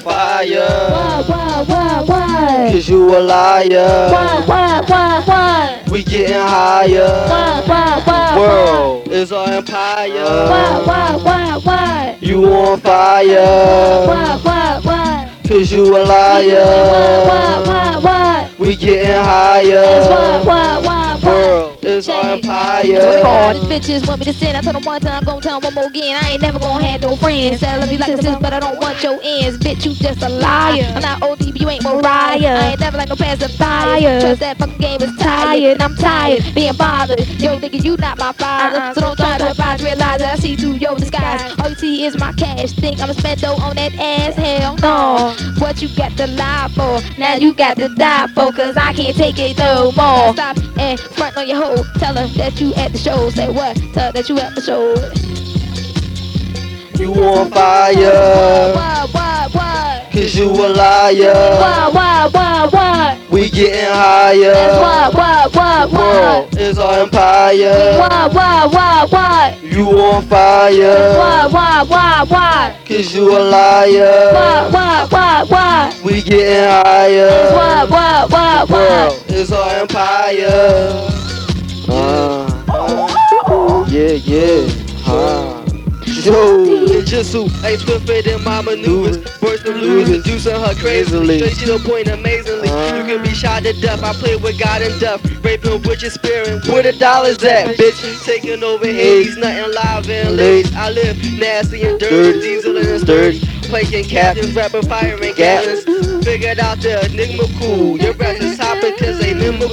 fire. What, what, what, what? Cause you a liar. What, what, what, what? We getting higher. What, what, what, World is our empire. What, what, what, what? You on fire. What, what, what? Cause you a liar. what, what, what? We getting higher. what, what, what? World is our All empire. these bitches want me to sin. I told them one time, I'm gonna tell them one more again. I ain't never gonna have no friends. Say I love you like a sis, but I don't want your ends. Bitch, you just a liar. I'm not OD, but you ain't Mariah. I ain't never like no pacifier. Trust that fucking game is tired. I'm tired being bothered. Yo, nigga, you not my father. Uh-uh. So don't try to advise, realize that I see through your disguise. All you see is my cash. Think I'ma spend dough on that ass? Hell no. What you got to lie for? Now you got to die for, cause I can't take it no more. Stop and front on your hoe. Tell her that you at the show. Say what? Tell her that you at the show. You on fire. What, what, what? Cause you a liar. What, what, what, what? We getting That's higher. what, what, what, what? World is our empire. What, what, what, what? You on fire. What, what, what, what? Cause you a liar. What, what, what, what? We getting higher. What, what, what, what? World is our empire. Uh, yeah, yeah. Uh. Yo, ninjutsu, ain't swifter than my maneuvers. Burst the losers, juicing her crazily. Straight to the point, amazingly. You can be shot to death. I play with God and death. Raping with your spirit. Where the dollars at, bitch? Taking over Hades, nothing live and late. I live nasty and dirty, diesel and sturdy. Playing captains, rapping, firing cannons. Figured out the enigma cool. Your breath is hopping cause they never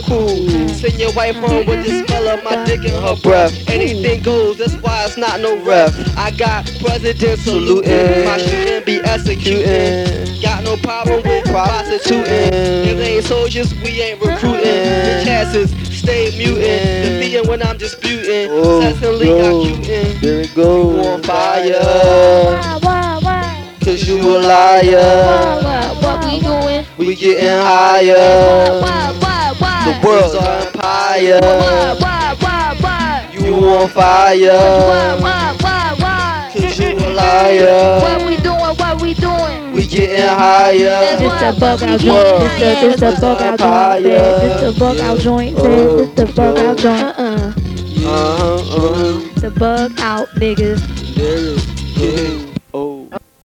cool. Send your wife home with the smell of my dick in her breath. Anything goes, that's why it's not no ref. I got presidents saluting, my shooting be executing. Got no problem with prostituting. If they ain't soldiers, we ain't recruiting. The chances stay mutant. Defeating when I'm disputing. Oh, Constantly executing. There we go. You on fire. What, what, what? Cause you a liar. what, what we doing? We getting higher. what, what? The world's our What, empire. what, what, what? You on What, fire. what, what, what? Cause you a liar. What we doing? What we doing? We getting higher. This the bug out joint. This the this the bug out joint. This the bug out joint. This the bug out joint. Uh uh. Uh-huh, uh-huh. The bug out niggas. There it is. Yeah.